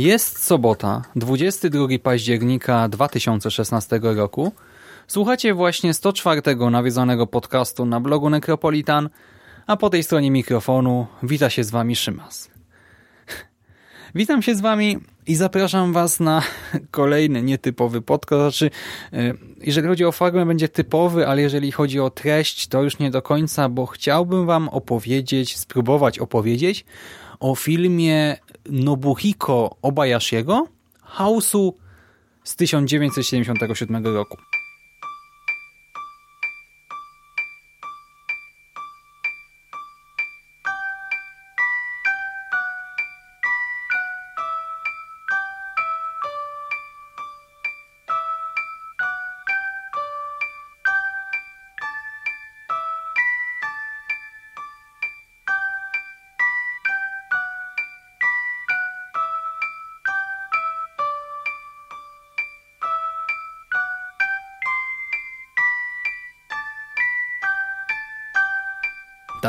Jest sobota, 22 października 2016 roku. Słuchacie właśnie 104 nawiedzonego podcastu na blogu Necropolitan, a po tej stronie mikrofonu wita się z wami Szymas. Witam się z wami i zapraszam was na kolejny nietypowy podcast. Znaczy, y, jeżeli chodzi o formę, będzie typowy, ale jeżeli chodzi o treść, to już nie do końca, bo chciałbym wam opowiedzieć, spróbować opowiedzieć o filmie Nobuhiko Obayashiego, Hausu z 1977 roku.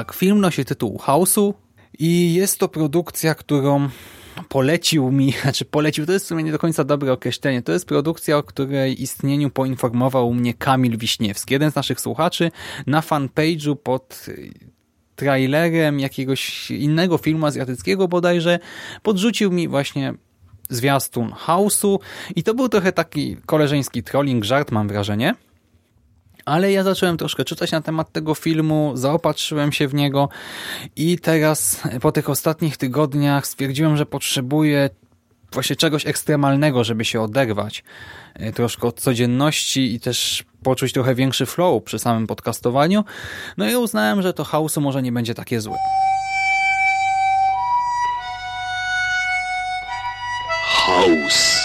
Tak, film nosi tytuł House'u i jest to produkcja, którą polecił mi, znaczy polecił, to jest w sumie nie do końca dobre określenie, to jest produkcja, o której istnieniu poinformował mnie Kamil Wiśniewski, jeden z naszych słuchaczy na fanpage'u pod trailerem jakiegoś innego filmu azjatyckiego bodajże, podrzucił mi właśnie zwiastun House'u i to był trochę taki koleżeński trolling, żart mam wrażenie, ale ja zacząłem troszkę czytać na temat tego filmu, zaopatrzyłem się w niego i teraz po tych ostatnich tygodniach stwierdziłem, że potrzebuję właśnie czegoś ekstremalnego, żeby się oderwać e, troszkę od codzienności i też poczuć trochę większy flow przy samym podcastowaniu. No i uznałem, że to chaosu może nie będzie takie złe. House.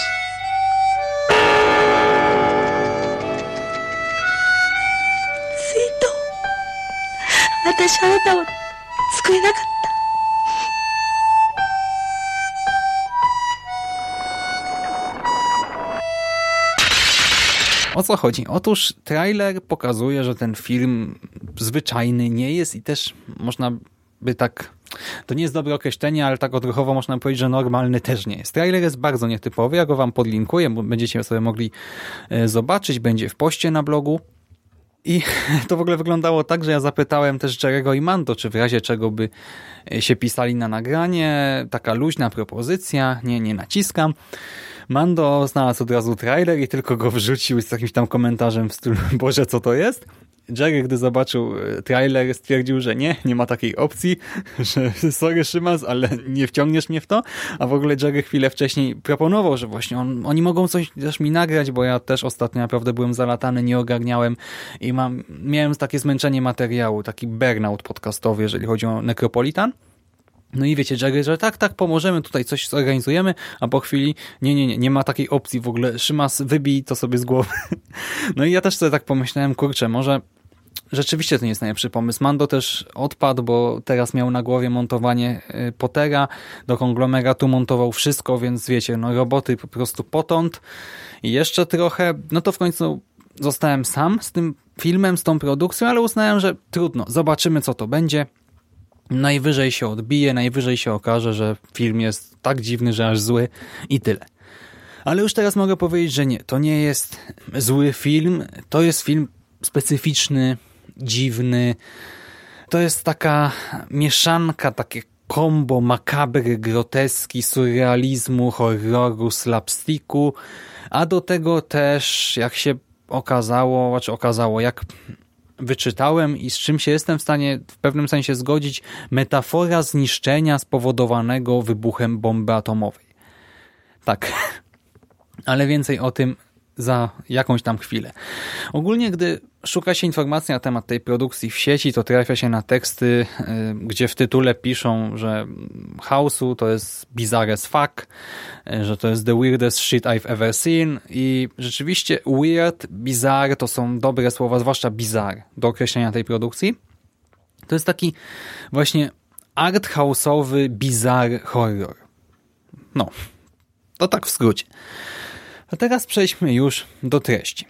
私あなたを救えなかった。 O co chodzi? Otóż trailer pokazuje, że ten film zwyczajny nie jest i też można by tak, to nie jest dobre określenie, ale tak odruchowo można powiedzieć, że normalny też nie jest. Trailer jest bardzo nietypowy, ja go wam podlinkuję, bo będziecie sobie mogli e, zobaczyć, będzie w poście na blogu. I to w ogóle wyglądało tak, że ja zapytałem też Jerego i Mando, czy w razie czego by się pisali na nagranie, taka luźna propozycja, nie, nie naciskam. Mando znalazł od razu trailer i tylko go wrzucił z jakimś tam komentarzem w stylu Boże, co to jest? Jerry, gdy zobaczył e, trailer, stwierdził, że nie, nie ma takiej opcji, że sorry Szymas, ale nie wciągniesz mnie w to. A w ogóle Jerry chwilę wcześniej proponował, że właśnie on, oni mogą coś też mi nagrać, bo ja też ostatnio naprawdę byłem zalatany, nie ogarniałem i mam, miałem takie zmęczenie materiału, taki burnout podcastowy, jeżeli chodzi o Necropolitan. No i wiecie, Jagger, że tak, tak, pomożemy, tutaj coś zorganizujemy, a po chwili nie, nie, nie, nie ma takiej opcji w ogóle. Szymas, wybij to sobie z głowy. No i ja też sobie tak pomyślałem, kurczę, może rzeczywiście to nie jest najlepszy pomysł. Mando też odpadł, bo teraz miał na głowie montowanie y, Pottera, do konglomeratu montował wszystko, więc wiecie, no roboty po prostu potąd i jeszcze trochę, no to w końcu zostałem sam z tym filmem, z tą produkcją, ale uznałem, że trudno, zobaczymy co to będzie. Najwyżej się odbije, najwyżej się okaże, że film jest tak dziwny, że aż zły i tyle. Ale już teraz mogę powiedzieć, że nie, to nie jest zły film, to jest film specyficzny, dziwny. To jest taka mieszanka, takie kombo makabry, groteski, surrealizmu, horroru, slapsticku, a do tego też, jak się okazało, znaczy okazało, jak wyczytałem i z czym się jestem w stanie w pewnym sensie zgodzić, metafora zniszczenia spowodowanego wybuchem bomby atomowej. Tak, ale więcej o tym za jakąś tam chwilę. Ogólnie, gdy szuka się informacji na temat tej produkcji w sieci, to trafia się na teksty, y, gdzie w tytule piszą, że House'u to jest bizarre as fuck, y, że to jest the weirdest shit I've ever seen i rzeczywiście weird, bizarre to są dobre słowa, zwłaszcza bizarre do określenia tej produkcji. To jest taki właśnie art house'owy bizarre horror. No, to tak w skrócie. A teraz przejdźmy już do treści.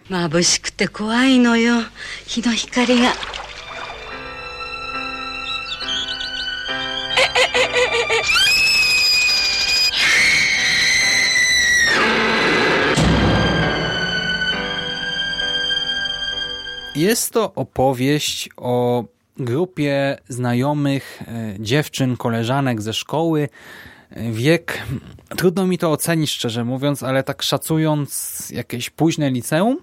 Jest to opowieść o grupie znajomych e, dziewczyn, koleżanek ze szkoły, Wiek, trudno mi to ocenić szczerze mówiąc, ale tak szacując jakieś późne liceum,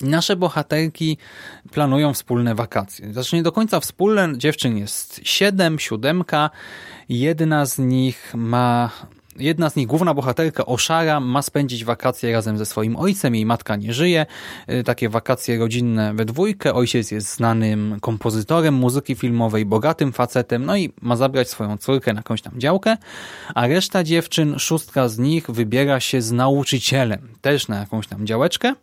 nasze bohaterki planują wspólne wakacje. Znaczy nie do końca wspólne, dziewczyn jest siedem, siódemka, jedna z nich ma Jedna z nich, główna bohaterka Oszara, ma spędzić wakacje razem ze swoim ojcem. Jej matka nie żyje. Y, Takie wakacje rodzinne we dwójkę. Ojciec jest znanym kompozytorem muzyki filmowej, bogatym facetem, no i ma zabrać swoją córkę na jakąś tam działkę. A reszta dziewczyn, szóstka z nich, wybiera się z nauczycielem, też na jakąś tam działeczkę.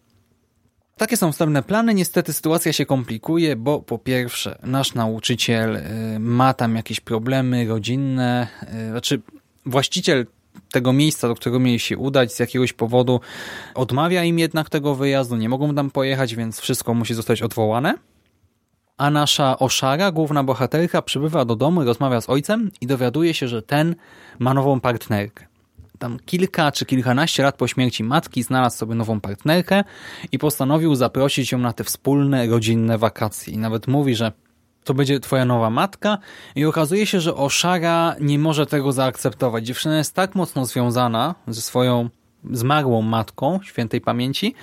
Takie są wstępne plany. Niestety sytuacja się komplikuje, bo po pierwsze nasz nauczyciel y, ma tam jakieś problemy rodzinne, y, znaczy właściciel tego miejsca, do którego mieli się udać z jakiegoś powodu odmawia im jednak tego wyjazdu, nie mogą tam pojechać, więc wszystko musi zostać odwołane. A nasza Oszara, główna bohaterka, przybywa do domu, rozmawia z ojcem i dowiaduje się, że ten ma nową partnerkę tam kilka czy kilkanaście lat po śmierci matki znalazł sobie nową partnerkę i postanowił zaprosić ją na te wspólne, rodzinne wakacje. I nawet mówi, że to będzie twoja nowa matka i okazuje się, że Oszara nie może tego zaakceptować. Dziewczyna jest tak mocno związana ze swoją zmarłą matką świętej pamięci,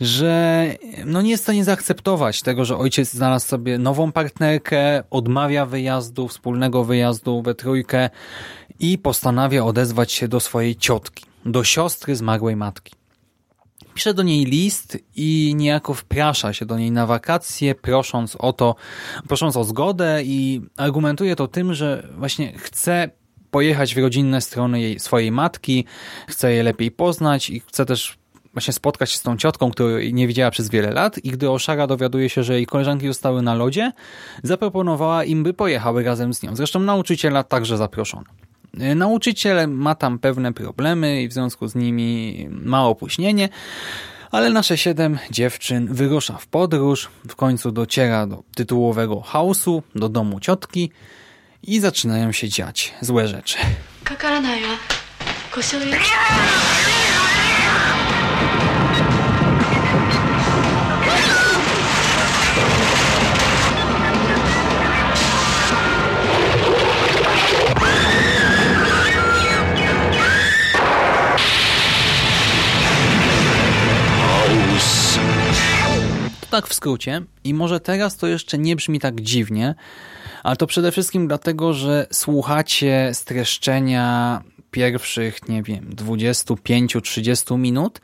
że no nie jest w stanie zaakceptować tego, że ojciec znalazł sobie nową partnerkę, odmawia wyjazdu, wspólnego wyjazdu we trójkę i postanawia odezwać się do swojej ciotki, do siostry zmarłej matki. Pisze do niej list i niejako wprasza się do niej na wakacje, prosząc o to, prosząc o zgodę i argumentuje to tym, że właśnie chce pojechać w rodzinne strony jej, swojej matki, chce je lepiej poznać i chce też właśnie spotkać się z tą ciotką, której nie widziała przez wiele lat i gdy Oszara dowiaduje się, że jej koleżanki zostały na lodzie, zaproponowała im, by pojechały razem z nią. Zresztą nauczyciela także zaproszono. Nauczyciel ma tam pewne problemy i w związku z nimi ma opóźnienie, ale nasze siedem dziewczyn wyrusza w podróż, w końcu dociera do tytułowego hausu, do domu ciotki i zaczynają się dziać złe rzeczy. かからないわ故障よ tak w skrócie i może teraz to jeszcze nie brzmi tak dziwnie, ale to przede wszystkim dlatego, że słuchacie streszczenia pierwszych, nie wiem, 25-30 minut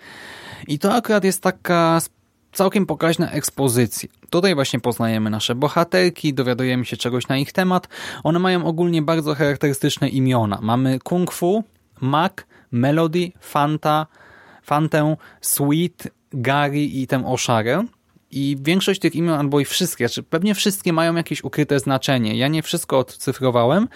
i to akurat jest taka całkiem pokaźna ekspozycja. Tutaj właśnie poznajemy nasze bohaterki, dowiadujemy się czegoś na ich temat. One mają ogólnie bardzo charakterystyczne imiona. Mamy Kung Fu, Mac, Melody, Fanta, Fantę, Sweet, Gary i tę Oszarę. I większość tych imion, albo i wszystkie, czy pewnie wszystkie mają jakieś ukryte znaczenie. Ja nie wszystko odcyfrowałem.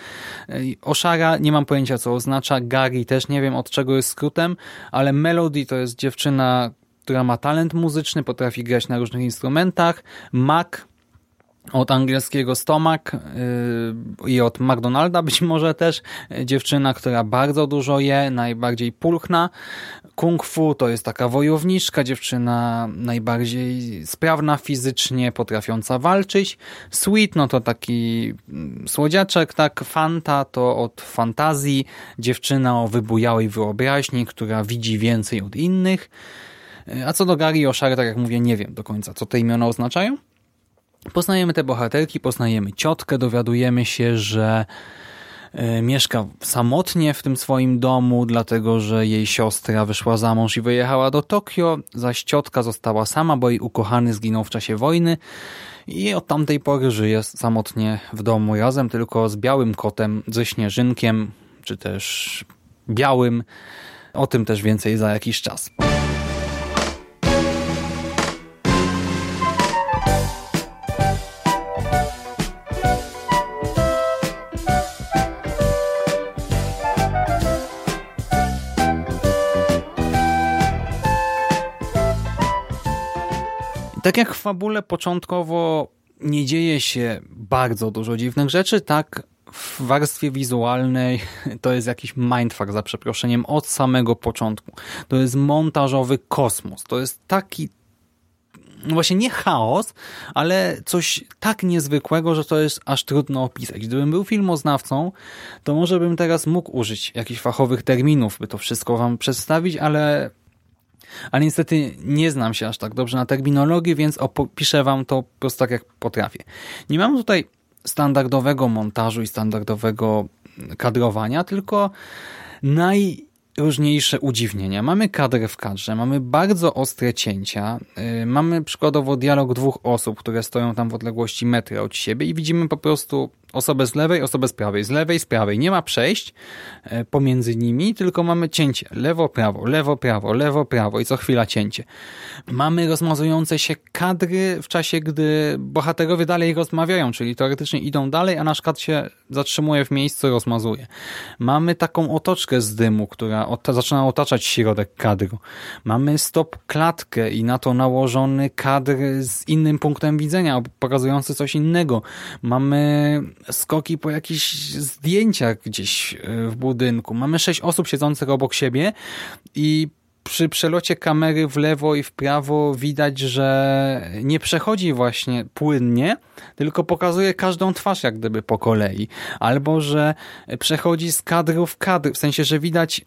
Oszara nie mam pojęcia co oznacza. Gary też nie wiem od czego jest skrótem, ale Melody to jest dziewczyna, która ma talent muzyczny, potrafi grać na różnych instrumentach. Mac od angielskiego stomak yy, i od McDonalda być może też. Dziewczyna, która bardzo dużo je, najbardziej pulchna. Kung Fu to jest taka wojowniczka, dziewczyna najbardziej sprawna fizycznie, potrafiąca walczyć. Sweet no to taki mm, słodziaczek, tak. Fanta to od fantazji, dziewczyna o wybujałej wyobraźni, która widzi więcej od innych. A co do Gary i Oshary, tak jak mówię, nie wiem do końca, co te imiona oznaczają. Poznajemy te bohaterki, poznajemy ciotkę, dowiadujemy się, że e, mieszka samotnie w tym swoim domu, dlatego że jej siostra wyszła za mąż i wyjechała do Tokio, zaś ciotka została sama, bo jej ukochany zginął w czasie wojny i od tamtej pory żyje samotnie w domu razem tylko z białym kotem, ze śnieżynkiem, czy też białym. O tym też więcej za jakiś czas. Tak jak w fabule początkowo nie dzieje się bardzo dużo dziwnych rzeczy, tak w warstwie wizualnej to jest jakiś mindfuck za przeproszeniem od samego początku. To jest montażowy kosmos. To jest taki no właśnie nie chaos, ale coś tak niezwykłego, że to jest aż trudno opisać. Gdybym był filmoznawcą, to może bym teraz mógł użyć jakichś fachowych terminów, by to wszystko wam przedstawić, ale ale niestety nie znam się aż tak dobrze na terminologii, więc opiszę wam to po prostu tak jak potrafię. Nie mam tutaj standardowego montażu i standardowego kadrowania, tylko najróżniejsze udziwnienia. Mamy kadrę w kadrze, mamy bardzo ostre cięcia, yy, mamy przykładowo dialog dwóch osób, które stoją tam w odległości metra od siebie i widzimy po prostu osobę z lewej, osobę z prawej, z lewej, z prawej. Nie ma przejść e, pomiędzy nimi, tylko mamy cięcie. Lewo, prawo, lewo, prawo, lewo, prawo i co chwila cięcie. Mamy rozmazujące się kadry w czasie, gdy bohaterowie dalej rozmawiają, czyli teoretycznie idą dalej, a nasz kadr się zatrzymuje w miejscu, rozmazuje. Mamy taką otoczkę z dymu, która zaczyna otaczać środek kadru. Mamy stop klatkę i na to nałożony kadr z innym punktem widzenia, pokazujący coś innego. Mamy skoki po jakichś zdjęciach gdzieś e, w budynku. Mamy sześć osób siedzących obok siebie i przy przelocie kamery w lewo i w prawo widać, że nie przechodzi właśnie płynnie, tylko pokazuje każdą twarz jak gdyby po kolei. Albo, że przechodzi z kadru w kadr, w sensie, że widać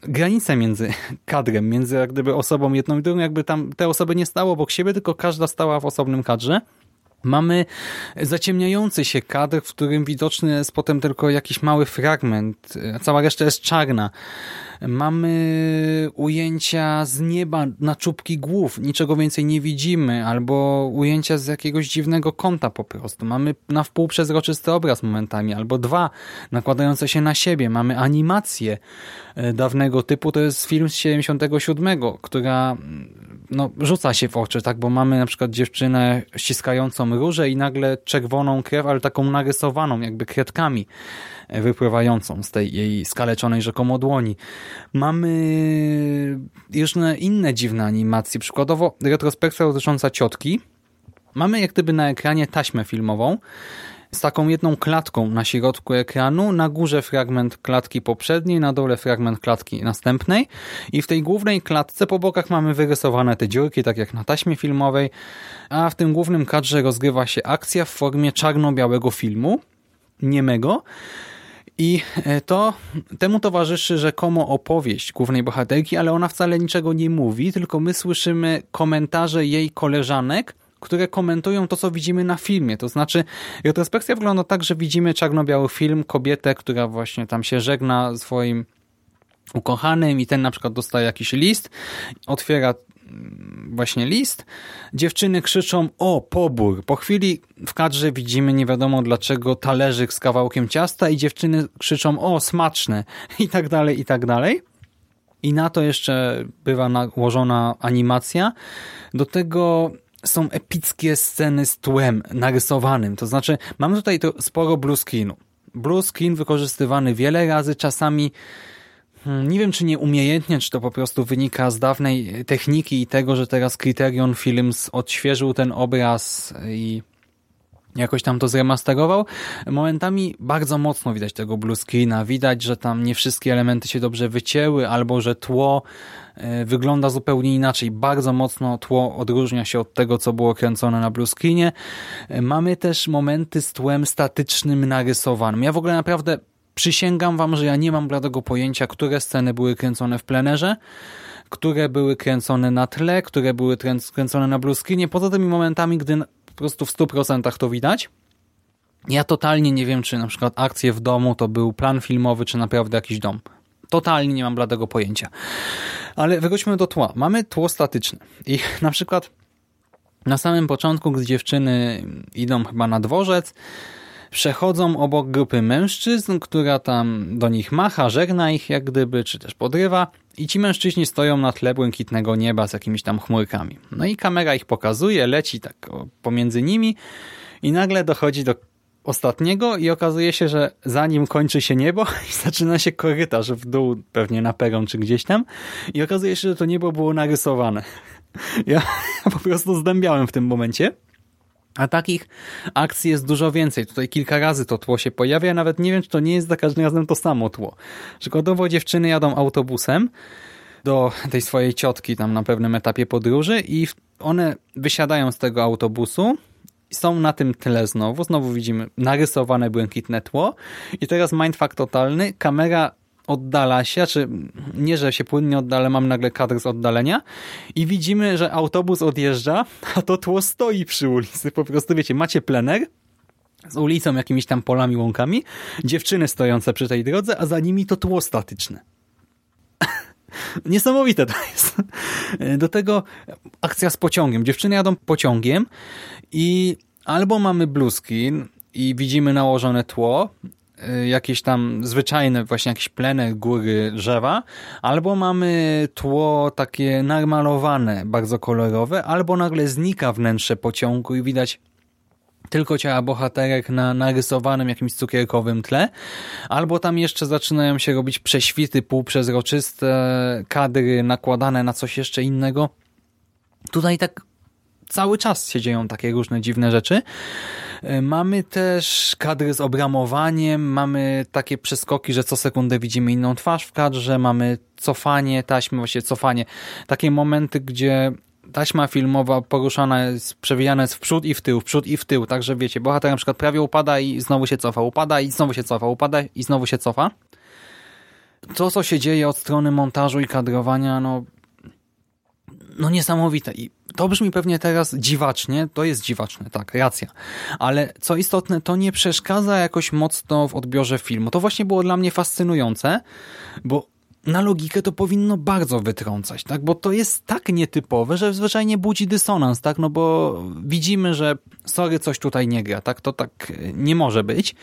granicę między kadrem, między jak gdyby osobą jedną i drugą, jakby tam te osoby nie stały obok siebie, tylko każda stała w osobnym kadrze. Mamy zaciemniający się kadr, w którym widoczny jest potem tylko jakiś mały fragment, a cała reszta jest czarna. Mamy ujęcia z nieba na czubki głów, niczego więcej nie widzimy, albo ujęcia z jakiegoś dziwnego kąta po prostu. Mamy na wpół przezroczysty obraz momentami, albo dwa nakładające się na siebie. Mamy animację e, dawnego typu, to jest film z 77, która no, rzuca się w oczy, tak, bo mamy na przykład dziewczynę ściskającą różę i nagle czerwoną krew, ale taką narysowaną, jakby kredkami e, wypływającą z tej jej skaleczonej rzekomo dłoni. Mamy różne inne dziwne animacje, przykładowo retrospekcja dotycząca ciotki. Mamy jak gdyby na ekranie taśmę filmową, z taką jedną klatką na środku ekranu, na górze fragment klatki poprzedniej, na dole fragment klatki następnej. I w tej głównej klatce po bokach mamy wyrysowane te dziurki, tak jak na taśmie filmowej, a w tym głównym kadrze rozgrywa się akcja w formie czarno-białego filmu, niemego, i e, to temu towarzyszy rzekomo opowieść głównej bohaterki, ale ona wcale niczego nie mówi, tylko my słyszymy komentarze jej koleżanek, które komentują to, co widzimy na filmie. To znaczy, retrospekcja wygląda tak, że widzimy czarno-biały film, kobietę, która właśnie tam się żegna swoim ukochanym i ten na przykład dostaje jakiś list, otwiera właśnie list. Dziewczyny krzyczą o pobór. Po chwili w kadrze widzimy nie wiadomo dlaczego talerzyk z kawałkiem ciasta i dziewczyny krzyczą o smaczne i tak dalej, i tak dalej. I na to jeszcze bywa nałożona animacja. Do tego są epickie sceny z tłem narysowanym. To znaczy, mamy tutaj to sporo blue screenu. Blue screen wykorzystywany wiele razy, czasami nie wiem, czy nie umiejętnie, czy to po prostu wynika z dawnej techniki i tego, że teraz Criterion Films odświeżył ten obraz i jakoś tam to zremasterował. Momentami bardzo mocno widać tego blue screena, widać, że tam nie wszystkie elementy się dobrze wycięły, albo że tło e, wygląda zupełnie inaczej. Bardzo mocno tło odróżnia się od tego, co było kręcone na blue screenie. E, mamy też momenty z tłem statycznym narysowanym. Ja w ogóle naprawdę przysięgam wam, że ja nie mam bladego pojęcia, które sceny były kręcone w plenerze, które były kręcone na tle, które były kręcone na blue screenie, poza tymi momentami, gdy po prostu w 100% to widać. Ja totalnie nie wiem, czy na przykład akcje w domu to był plan filmowy, czy naprawdę jakiś dom. Totalnie nie mam bladego pojęcia. Ale wróćmy do tła. Mamy tło statyczne i na przykład na samym początku, gdy dziewczyny idą chyba na dworzec, przechodzą obok grupy mężczyzn, która tam do nich macha, żegna ich jak gdyby, czy też podrywa i ci mężczyźni stoją na tle błękitnego nieba z jakimiś tam chmurkami. No i kamera ich pokazuje, leci tak pomiędzy nimi i nagle dochodzi do ostatniego i okazuje się, że zanim kończy się niebo zaczyna się korytarz w dół, pewnie na peron czy gdzieś tam i okazuje się, że to niebo było narysowane. Ja po prostu zdębiałem w tym momencie. A takich akcji jest dużo więcej. Tutaj kilka razy to tło się pojawia. Nawet nie wiem, czy to nie jest za każdym razem to samo tło. Przykładowo dziewczyny jadą autobusem do tej swojej ciotki tam na pewnym etapie podróży i one wysiadają z tego autobusu są na tym tle znowu. Znowu widzimy narysowane błękitne tło. I teraz mindfuck totalny. Kamera oddala się, czy nie, że się płynnie oddala, mam nagle kadr z oddalenia i widzimy, że autobus odjeżdża, a to tło stoi przy ulicy. Po prostu wiecie, macie plener z ulicą, jakimiś tam polami, łąkami, dziewczyny stojące przy tej drodze, a za nimi to tło statyczne. Niesamowite to jest. Do tego akcja z pociągiem. Dziewczyny jadą pociągiem i albo mamy blue i widzimy nałożone tło, jakieś tam zwyczajne właśnie jakieś pleny, góry, drzewa, albo mamy tło takie namalowane, bardzo kolorowe, albo nagle znika wnętrze pociągu i widać tylko ciała bohaterek na narysowanym jakimś cukierkowym tle, albo tam jeszcze zaczynają się robić prześwity półprzezroczyste, kadry nakładane na coś jeszcze innego. Tutaj tak cały czas się dzieją takie różne dziwne rzeczy. E, mamy też kadry z obramowaniem, mamy takie przeskoki, że co sekundę widzimy inną twarz w kadrze, mamy cofanie taśmy, właśnie cofanie. Takie momenty, gdzie taśma filmowa poruszana jest, przewijana jest w przód i w tył, w przód i w tył, także wiecie, bohater na przykład prawie upada i znowu się cofa, upada i znowu się cofa, upada i znowu się cofa. To, co się dzieje od strony montażu i kadrowania, no no niesamowite. I to brzmi pewnie teraz dziwacznie, to jest dziwaczne, tak, racja. Ale co istotne, to nie przeszkadza jakoś mocno w odbiorze filmu. To właśnie było dla mnie fascynujące, bo na logikę to powinno bardzo wytrącać, tak? Bo to jest tak nietypowe, że zwyczajnie budzi dysonans, tak? No bo widzimy, że sorry, coś tutaj nie gra, tak? To tak nie może być.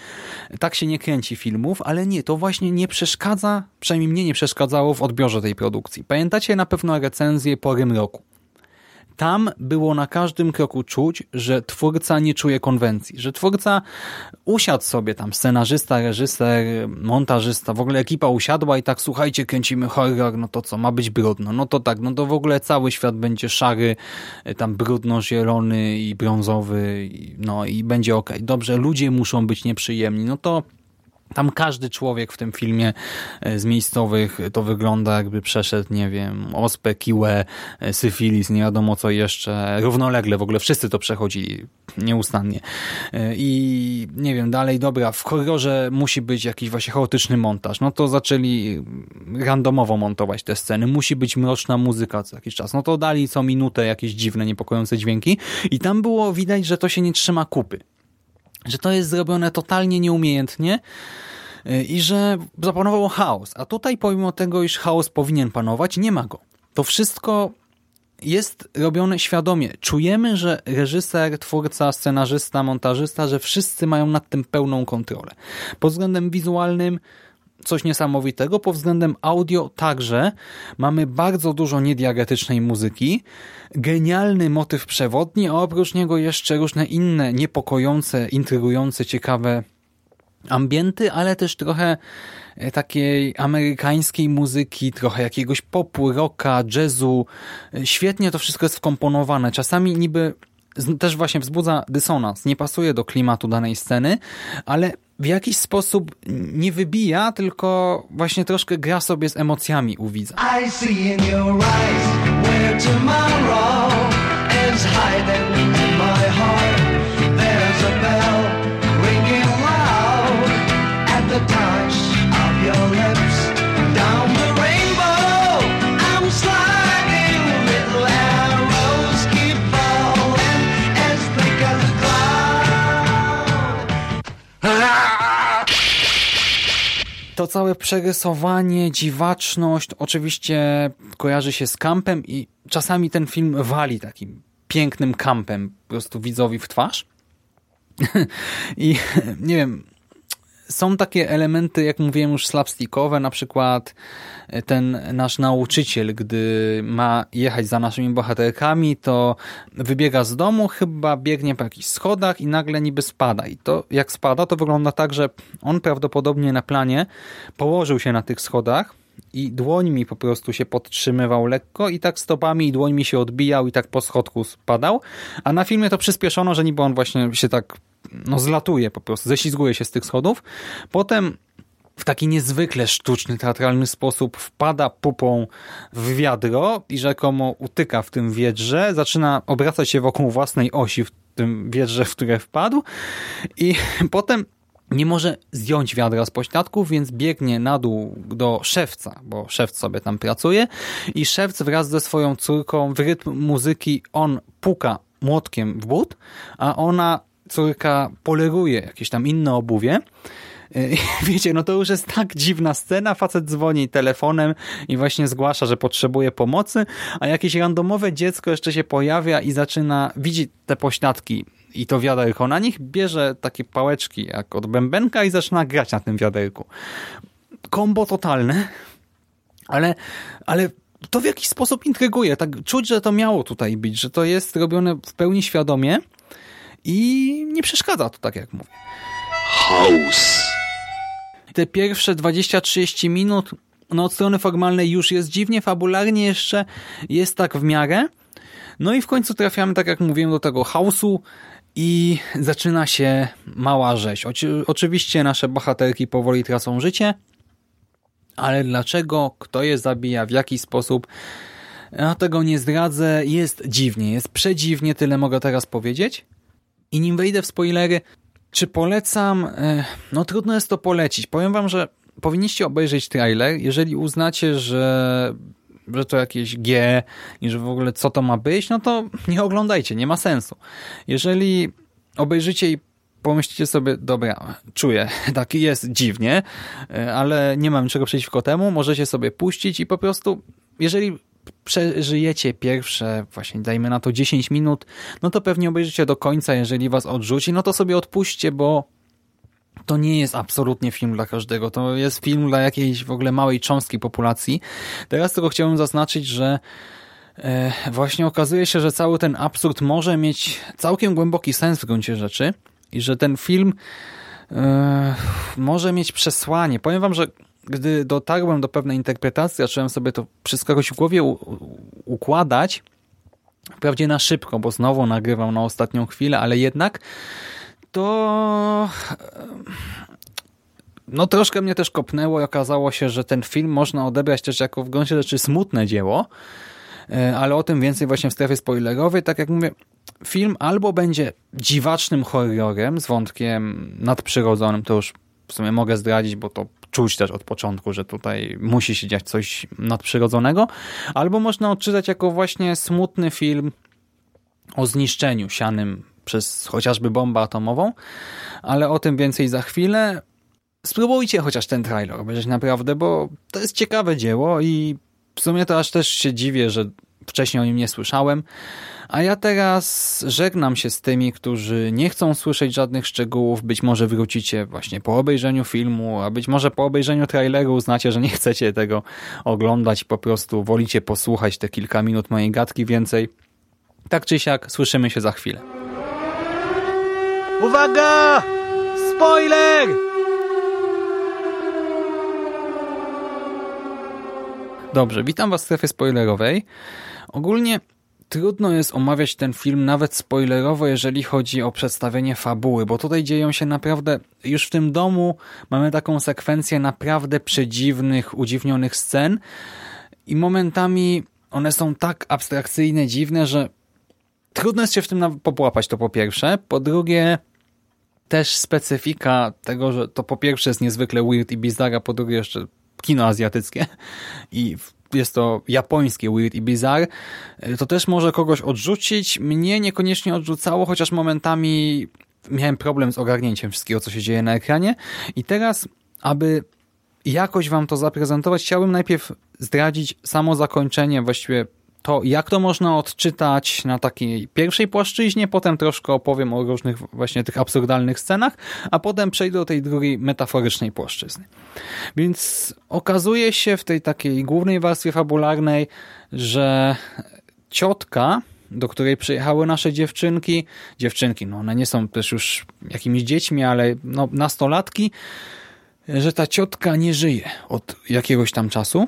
Tak się nie kręci filmów, ale nie, to właśnie nie przeszkadza, przynajmniej mnie nie przeszkadzało w odbiorze tej produkcji. Pamiętacie na pewno recenzję Porym Roku tam było na każdym kroku czuć, że twórca nie czuje konwencji, że twórca usiadł sobie tam, scenarzysta, reżyser, montażysta, w ogóle ekipa usiadła i tak, słuchajcie, kręcimy horror, no to co, ma być brudno, no to tak, no to w ogóle cały świat będzie szary, tam brudno-zielony i brązowy, no i będzie ok. Dobrze, ludzie muszą być nieprzyjemni, no to tam każdy człowiek w tym filmie e, z miejscowych to wygląda jakby przeszedł, nie wiem, ospę, kiłę, e, syfilis, nie wiadomo co jeszcze, równolegle w ogóle wszyscy to przechodzili nieustannie. E, I nie wiem, dalej, dobra, w horrorze musi być jakiś właśnie chaotyczny montaż. No to zaczęli randomowo montować te sceny. Musi być mroczna muzyka co jakiś czas. No to dali co minutę jakieś dziwne, niepokojące dźwięki i tam było widać, że to się nie trzyma kupy że to jest zrobione totalnie nieumiejętnie y, i że zapanował chaos. A tutaj pomimo tego, iż chaos powinien panować, nie ma go. To wszystko jest robione świadomie. Czujemy, że reżyser, twórca, scenarzysta, montażysta, że wszyscy mają nad tym pełną kontrolę. Pod względem wizualnym coś niesamowitego, pod względem audio także mamy bardzo dużo niediagetycznej muzyki, genialny motyw przewodni, a oprócz niego jeszcze różne inne niepokojące, intrygujące, ciekawe ambienty, ale też trochę e, takiej amerykańskiej muzyki, trochę jakiegoś popu, rocka, jazzu. E, świetnie to wszystko jest wkomponowane. Czasami niby też właśnie wzbudza dysonans, nie pasuje do klimatu danej sceny, ale w jakiś sposób nie wybija, tylko właśnie troszkę gra sobie z emocjami u widza. I see in your eyes where tomorrow is hiding To całe przerysowanie, dziwaczność oczywiście kojarzy się z kampem i czasami ten film wali takim pięknym kampem po prostu widzowi w twarz. I nie wiem, są takie elementy, jak mówiłem już, slapstickowe, na przykład ten nasz nauczyciel, gdy ma jechać za naszymi bohaterkami, to wybiega z domu, chyba biegnie po jakichś schodach i nagle niby spada. I to jak spada, to wygląda tak, że on prawdopodobnie na planie położył się na tych schodach i dłońmi po prostu się podtrzymywał lekko i tak stopami i dłońmi się odbijał i tak po schodku spadał, a na filmie to przyspieszono, że niby on właśnie się tak no zlatuje po prostu, ześlizguje się z tych schodów. Potem w taki niezwykle sztuczny, teatralny sposób wpada pupą w wiadro i rzekomo utyka w tym wiedrze, zaczyna obracać się wokół własnej osi w tym wiedrze, w które wpadł i potem nie może zdjąć wiadra z pośladków, więc biegnie na dół do szewca, bo szewc sobie tam pracuje i szewc wraz ze swoją córką w rytm muzyki on puka młotkiem w but, a ona, córka, poleruje jakieś tam inne obuwie. Wiecie, no to już jest tak dziwna scena. Facet dzwoni telefonem i właśnie zgłasza, że potrzebuje pomocy, a jakieś randomowe dziecko jeszcze się pojawia i zaczyna, widzi te pośladki i to wiaderko na nich, bierze takie pałeczki jak od bębenka i zaczyna grać na tym wiaderku. Kombo totalne, ale, ale to w jakiś sposób intryguje. Tak czuć, że to miało tutaj być, że to jest robione w pełni świadomie i nie przeszkadza to, tak jak mówię. House. Te pierwsze 20-30 minut no od strony formalnej już jest dziwnie, fabularnie jeszcze jest tak w miarę. No i w końcu trafiamy, tak jak mówiłem, do tego chaosu i zaczyna się mała rzeź. Oczywiście nasze bohaterki powoli tracą życie, ale dlaczego, kto je zabija, w jaki sposób, ja tego nie zdradzę. Jest dziwnie, jest przedziwnie, tyle mogę teraz powiedzieć. I nim wejdę w spoilery, czy polecam? E, No trudno jest to polecić. Powiem wam, że powinniście obejrzeć trailer, jeżeli uznacie, że, że to jakieś G i że w ogóle co to ma być, no to nie oglądajcie, nie ma sensu. Jeżeli obejrzycie i pomyślicie sobie, dobra, czuję, tak jest dziwnie, e, ale nie mam niczego przeciwko temu, możecie sobie puścić i po prostu, jeżeli przeżyjecie pierwsze, właśnie dajmy na to 10 minut, no to pewnie obejrzycie do końca, jeżeli was odrzuci, no to sobie odpuśćcie, bo to nie jest absolutnie film dla każdego. To jest film dla jakiejś w ogóle małej cząstki populacji. Teraz tylko chciałbym zaznaczyć, że e, właśnie okazuje się, że cały ten absurd może mieć całkiem głęboki sens w gruncie rzeczy i że ten film e, może mieć przesłanie. Powiem wam, że gdy dotarłem do pewnej interpretacji, zacząłem sobie to wszystko jakoś w głowie układać, wprawdzie na szybko, bo znowu nagrywał na ostatnią chwilę, ale jednak to no troszkę mnie też kopnęło i okazało się, że ten film można odebrać też jako w gruncie rzeczy smutne dzieło, E, ale o tym więcej właśnie w strefie spoilerowej. Tak jak mówię, film albo będzie dziwacznym horrorem z wątkiem nadprzyrodzonym, to już w sumie mogę zdradzić, bo to czuć też od początku, że tutaj musi się dziać coś nadprzyrodzonego, albo można odczytać jako właśnie smutny film o zniszczeniu sianym przez chociażby bombę atomową, ale o tym więcej za chwilę. Spróbujcie chociaż ten trailer obejrzeć naprawdę, bo to jest ciekawe dzieło i w sumie to aż też się dziwię, że wcześniej o nim nie słyszałem. A ja teraz żegnam się z tymi, którzy nie chcą słyszeć żadnych szczegółów. Być może wrócicie właśnie po obejrzeniu filmu, a być może po obejrzeniu traileru uznacie, że nie chcecie tego oglądać, po prostu wolicie posłuchać te kilka minut mojej gadki więcej. Tak czy siak, słyszymy się za chwilę. Uwaga! Spoiler! Dobrze, witam Was w strefie spoilerowej. Ogólnie trudno jest omawiać ten film nawet spoilerowo, jeżeli chodzi o przedstawienie fabuły, bo tutaj dzieją się naprawdę, już w tym domu mamy taką sekwencję naprawdę przedziwnych, udziwnionych scen i momentami one są tak abstrakcyjne, dziwne, że trudno jest się w tym popłapać, to po pierwsze. Po drugie, też specyfika tego, że to po pierwsze jest niezwykle weird i bizarre, po drugie jeszcze kino azjatyckie i jest to japońskie weird i bizarre, to też może kogoś odrzucić. Mnie niekoniecznie odrzucało, chociaż momentami miałem problem z ogarnięciem wszystkiego, co się dzieje na ekranie. I teraz, aby jakoś wam to zaprezentować, chciałbym najpierw zdradzić samo zakończenie, właściwie to jak to można odczytać na takiej pierwszej płaszczyźnie, potem troszkę opowiem o różnych właśnie tych absurdalnych scenach, a potem przejdę do tej drugiej metaforycznej płaszczyzny. Więc okazuje się w tej takiej głównej warstwie fabularnej, że ciotka, do której przyjechały nasze dziewczynki, dziewczynki, no one nie są też już jakimiś dziećmi, ale no, nastolatki, że ta ciotka nie żyje od jakiegoś tam czasu,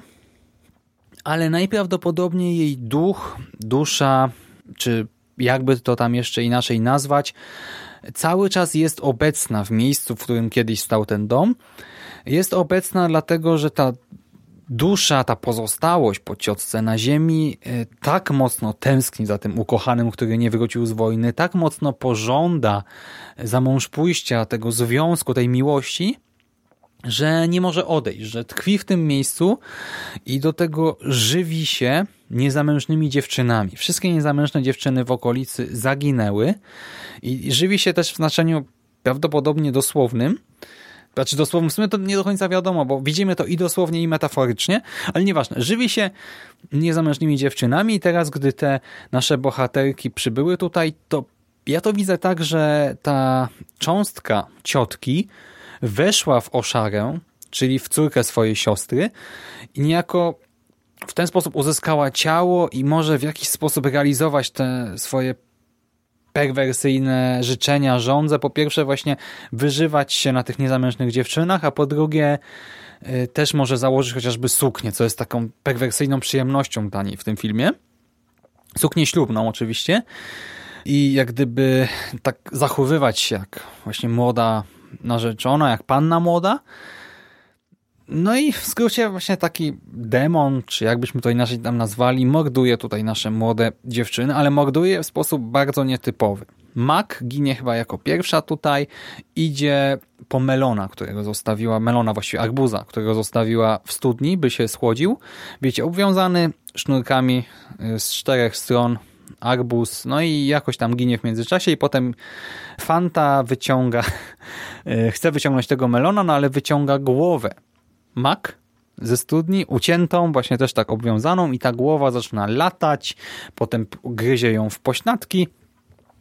ale najprawdopodobniej jej duch, dusza, czy jakby to tam jeszcze inaczej nazwać, cały czas jest obecna w miejscu, w którym kiedyś stał ten dom. Jest obecna dlatego, że ta dusza, ta pozostałość po ciotce na ziemi e, tak mocno tęskni za tym ukochanym, który nie wrócił z wojny, tak mocno pożąda za mąż pójścia tego związku, tej miłości, że nie może odejść, że tkwi w tym miejscu i do tego żywi się niezamężnymi dziewczynami. Wszystkie niezamężne dziewczyny w okolicy zaginęły i żywi się też w znaczeniu prawdopodobnie dosłownym. Znaczy dosłownym, w sumie to nie do końca wiadomo, bo widzimy to i dosłownie i metaforycznie, ale nieważne. Żywi się niezamężnymi dziewczynami i teraz, gdy te nasze bohaterki przybyły tutaj, to ja to widzę tak, że ta cząstka ciotki weszła w Oszarę, czyli w córkę swojej siostry i niejako w ten sposób uzyskała ciało i może w jakiś sposób realizować te swoje perwersyjne życzenia żądze. Po pierwsze właśnie wyżywać się na tych niezamężnych dziewczynach, a po drugie y, też może założyć chociażby suknię, co jest taką perwersyjną przyjemnością dla niej w tym filmie. Suknię ślubną oczywiście. I jak gdyby tak zachowywać się jak właśnie młoda narzeczona, jak panna młoda. No i w skrócie właśnie taki demon, czy jakbyśmy to inaczej tam nazwali, morduje tutaj nasze młode dziewczyny, ale morduje w sposób bardzo nietypowy. Mac ginie chyba jako pierwsza tutaj, idzie po melona, którego zostawiła, melona właściwie arbuza, którego zostawiła w studni, by się schłodził. Wiecie, obwiązany sznurkami y, z czterech stron arbuz, no i jakoś tam ginie w międzyczasie i potem Fanta wyciąga, e, chce wyciągnąć tego melona, no ale wyciąga głowę. Mak ze studni, uciętą, właśnie też tak obwiązaną i ta głowa zaczyna latać, potem gryzie ją w pośladki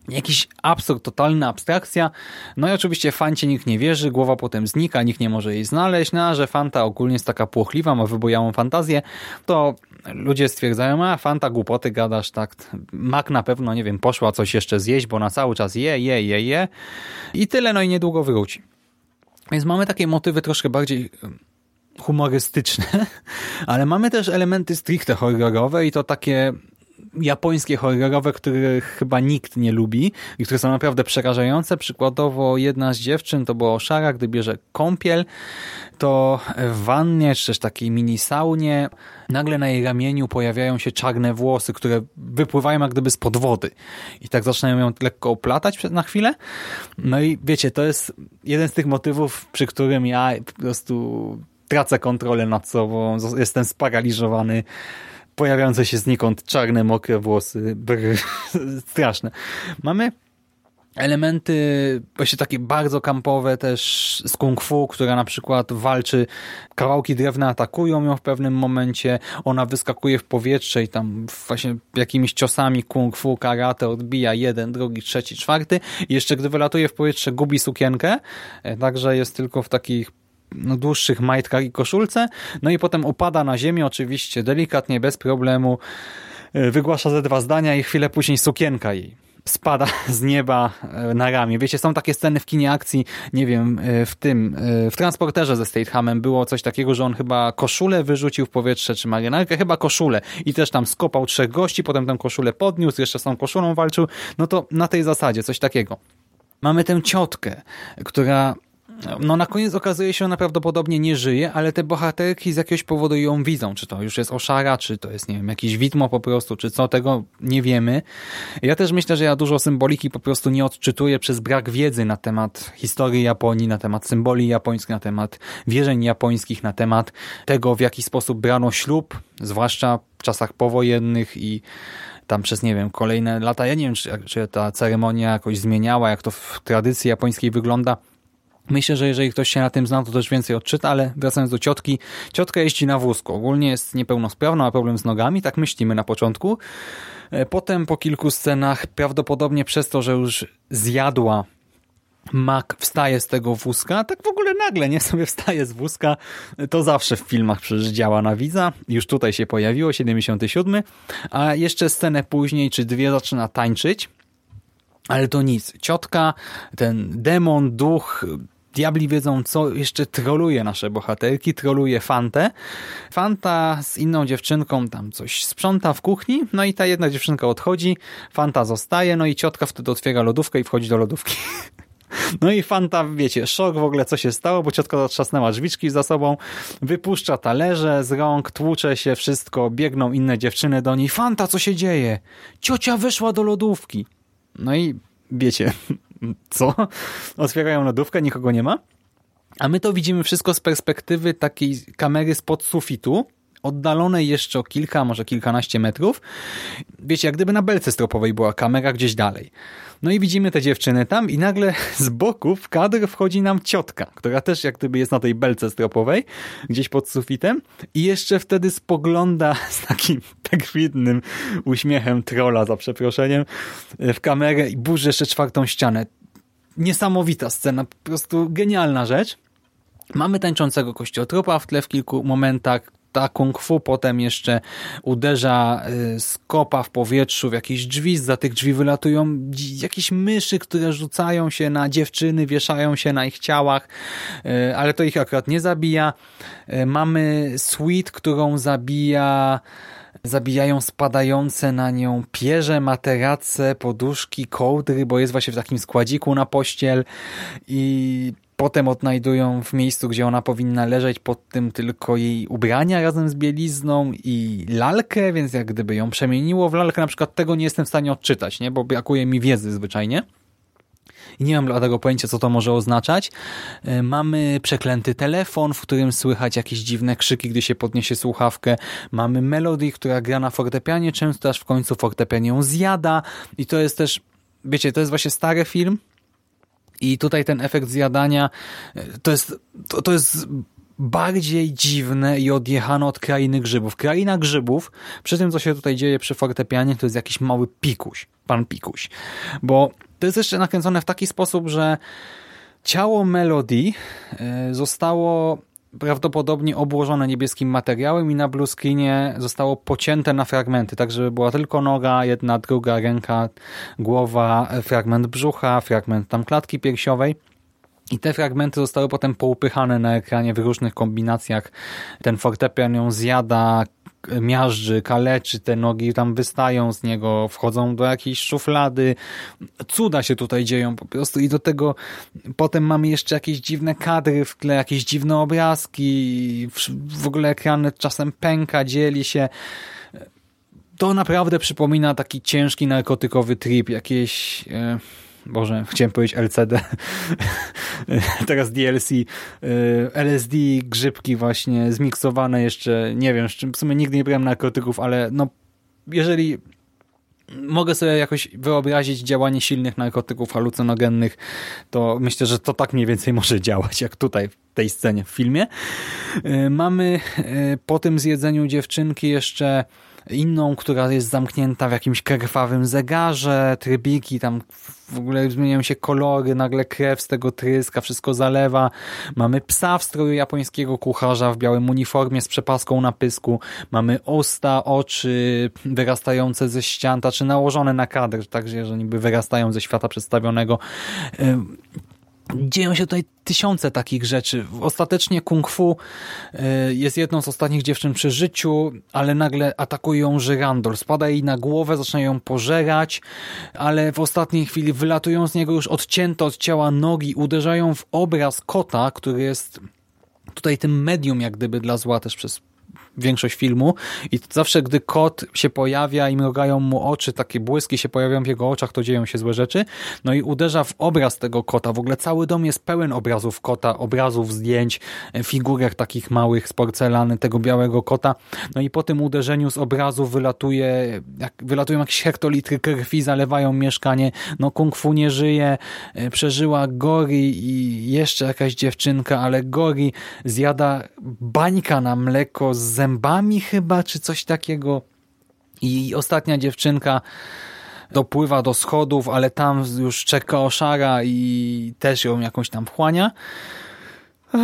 Jakiś absurd, totalna abstrakcja. No i oczywiście Fancie nikt nie wierzy, głowa potem znika, nikt nie może jej znaleźć, no a że Fanta ogólnie jest taka płochliwa, ma wybojałą fantazję, to ludzie stwierdzają, a Fanta głupoty gadasz, tak. Mak na pewno, nie wiem, poszła coś jeszcze zjeść, bo na cały czas je, je, je, je i tyle, no i niedługo wróci. Więc mamy takie motywy troszkę bardziej humorystyczne, ale mamy też elementy stricte horrorowe i to takie japońskie horrorowe, których chyba nikt nie lubi i które są naprawdę przerażające. Przykładowo jedna z dziewczyn, to była Szara, gdy bierze kąpiel, to w wannie, czy też takiej mini saunie, nagle na jej ramieniu pojawiają się czarne włosy, które wypływają jak gdyby spod wody i tak zaczynają ją lekko oplatać na chwilę. No i wiecie, to jest jeden z tych motywów, przy którym ja po prostu tracę kontrolę nad sobą, jestem sparaliżowany pojawiające się znikąd czarne, mokre włosy. Brr, straszne. Mamy elementy właśnie takie bardzo kampowe też z kung fu, która na przykład walczy, kawałki drewna atakują ją w pewnym momencie, ona wyskakuje w powietrze i tam właśnie jakimiś ciosami kung fu, karate odbija jeden, drugi, trzeci, czwarty i jeszcze gdy wylatuje w powietrze gubi sukienkę, e, także jest tylko w takich no, dłuższych majtkach i koszulce, no i potem upada na ziemię, oczywiście delikatnie, bez problemu, e, wygłasza ze dwa zdania i chwilę później sukienka jej spada z nieba e, na ramię. Wiecie, są takie sceny w kinie akcji, nie wiem, e, w tym, w transporterze ze Statehamem było coś takiego, że on chyba koszulę wyrzucił w powietrze, czy marynarkę, chyba koszulę i też tam skopał trzech gości, potem tę koszulę podniósł, jeszcze z tą koszulą walczył, no to na tej zasadzie, coś takiego. Mamy tę ciotkę, która no na koniec okazuje się, że ona prawdopodobnie nie żyje, ale te bohaterki z jakiegoś powodu ją widzą. Czy to już jest oszara, czy to jest, nie wiem, jakiś widmo po prostu, czy co, tego nie wiemy. Ja też myślę, że ja dużo symboliki po prostu nie odczytuję przez brak wiedzy na temat historii Japonii, na temat symboli japońskich, na temat wierzeń japońskich, na temat tego, w jaki sposób brano ślub, zwłaszcza w czasach powojennych i tam przez, nie wiem, kolejne lata. Ja nie wiem, czy, czy ta ceremonia jakoś zmieniała, jak to w tradycji japońskiej wygląda. Myślę, że jeżeli ktoś się na tym zna, to też więcej odczyta, ale wracając do ciotki. Ciotka jeździ na wózku. Ogólnie jest niepełnosprawna, ma problem z nogami, tak myślimy na początku. E, potem po kilku scenach, prawdopodobnie przez to, że już zjadła Mac wstaje z tego wózka, tak w ogóle nagle, nie sobie wstaje z wózka, to zawsze w filmach przecież działa na widza, już tutaj się pojawiło, 77, a jeszcze scenę później, czy dwie zaczyna tańczyć, ale to nic. Ciotka, ten demon, duch, diabli wiedzą co, jeszcze troluje nasze bohaterki, troluje Fantę. Fanta z inną dziewczynką tam coś sprząta w kuchni, no i ta jedna dziewczynka odchodzi, Fanta zostaje, no i ciotka wtedy otwiera lodówkę i wchodzi do lodówki. No i Fanta, wiecie, szok w ogóle, co się stało, bo ciotka zatrzasnęła drzwiczki za sobą, wypuszcza talerze z rąk, tłucze się, wszystko, biegną inne dziewczyny do niej. Fanta, co się dzieje? Ciocia weszła do lodówki. No i wiecie, co? Otwierają lodówkę, nikogo nie ma. A my to widzimy wszystko z perspektywy takiej kamery spod sufitu, oddalonej jeszcze o kilka, może kilkanaście metrów. Wiecie, jak gdyby na belce stropowej była kamera gdzieś dalej. No i widzimy te dziewczyny tam i nagle z boku w kadr wchodzi nam ciotka, która też jak gdyby jest na tej belce stropowej, gdzieś pod sufitem i jeszcze wtedy spogląda z takim perfidnym uśmiechem trola, za przeproszeniem, w kamerę i burzy jeszcze czwartą ścianę. Niesamowita scena, po prostu genialna rzecz. Mamy tańczącego kościotropa w tle w kilku momentach, ta kung fu potem jeszcze uderza y, z kopa w powietrzu w jakieś drzwi, za tych drzwi wylatują jakieś myszy, które rzucają się na dziewczyny, wieszają się na ich ciałach, y, ale to ich akurat nie zabija. Y, mamy Sweet, którą zabija zabijają spadające na nią pierze, materace, poduszki, kołdry, bo jest właśnie w takim składziku na pościel i Potem odnajdują w miejscu, gdzie ona powinna leżeć pod tym tylko jej ubrania razem z bielizną i lalkę, więc jak gdyby ją przemieniło w lalkę, na przykład tego nie jestem w stanie odczytać, nie? bo brakuje mi wiedzy zwyczajnie. I nie mam dlatego pojęcia, co to może oznaczać. E, mamy przeklęty telefon, w którym słychać jakieś dziwne krzyki, gdy się podniesie słuchawkę. Mamy melodię, która gra na fortepianie, często aż w końcu fortepian ją zjada. I to jest też, wiecie, to jest właśnie stary film, i tutaj ten efekt zjadania to jest, to, to jest bardziej dziwne i odjechane od krainy grzybów. Kraina grzybów, przy tym co się tutaj dzieje przy fortepianie, to jest jakiś mały pikuś, pan pikuś. Bo to jest jeszcze nakręcone w taki sposób, że ciało melodii e, zostało prawdopodobnie obłożone niebieskim materiałem i na blue screenie zostało pocięte na fragmenty, tak żeby była tylko noga, jedna, druga, ręka, głowa, fragment brzucha, fragment tam klatki piersiowej. I te fragmenty zostały potem poupychane na ekranie w różnych kombinacjach. Ten fortepian ją zjada, miażdży, kaleczy, te nogi tam wystają z niego, wchodzą do jakiejś szuflady. Cuda się tutaj dzieją po prostu i do tego potem mamy jeszcze jakieś dziwne kadry w tle, jakieś dziwne obrazki, w ogóle ekran czasem pęka, dzieli się. To naprawdę przypomina taki ciężki narkotykowy trip, jakieś... Boże, chciałem powiedzieć LCD, teraz DLC, y, LSD, grzybki właśnie, zmiksowane jeszcze, nie wiem, w sumie nigdy nie brałem narkotyków, ale no, jeżeli mogę sobie jakoś wyobrazić działanie silnych narkotyków halucynogennych, to myślę, że to tak mniej więcej może działać, jak tutaj tej scenie w filmie. E, mamy e, po tym zjedzeniu dziewczynki jeszcze inną, która jest zamknięta w jakimś krwawym zegarze, trybiki, tam w ogóle zmieniają się kolory, nagle krew z tego tryska, wszystko zalewa. Mamy psa w stroju japońskiego kucharza w białym uniformie z przepaską na pysku. Mamy usta, oczy wyrastające ze ścian, czy nałożone na kadr, także że niby wyrastają ze świata przedstawionego. Dzieją się tutaj tysiące takich rzeczy. Ostatecznie kung fu y, jest jedną z ostatnich dziewczyn przy życiu, ale nagle atakuje ją żyrandol. Spada jej na głowę, zaczyna ją pożerać, ale w ostatniej chwili wylatują z niego już odcięte od ciała nogi, uderzają w obraz kota, który jest tutaj tym medium jak gdyby dla zła też przez większość filmu i zawsze gdy kot się pojawia i mrugają mu oczy, takie błyski się pojawiają w jego oczach, to dzieją się złe rzeczy. No i uderza w obraz tego kota. W ogóle cały dom jest pełen obrazów kota, obrazów, zdjęć, e, figurek takich małych z porcelany tego białego kota. No i po tym uderzeniu z obrazu wylatuje, jak, wylatują jakieś hektolitry krwi, zalewają mieszkanie. No kung fu nie żyje, e, przeżyła Gori i jeszcze jakaś dziewczynka, ale Gori zjada bańka na mleko z zębami chyba, czy coś takiego. I ostatnia dziewczynka dopływa do schodów, ale tam już czeka oszara i też ją jakąś tam wchłania.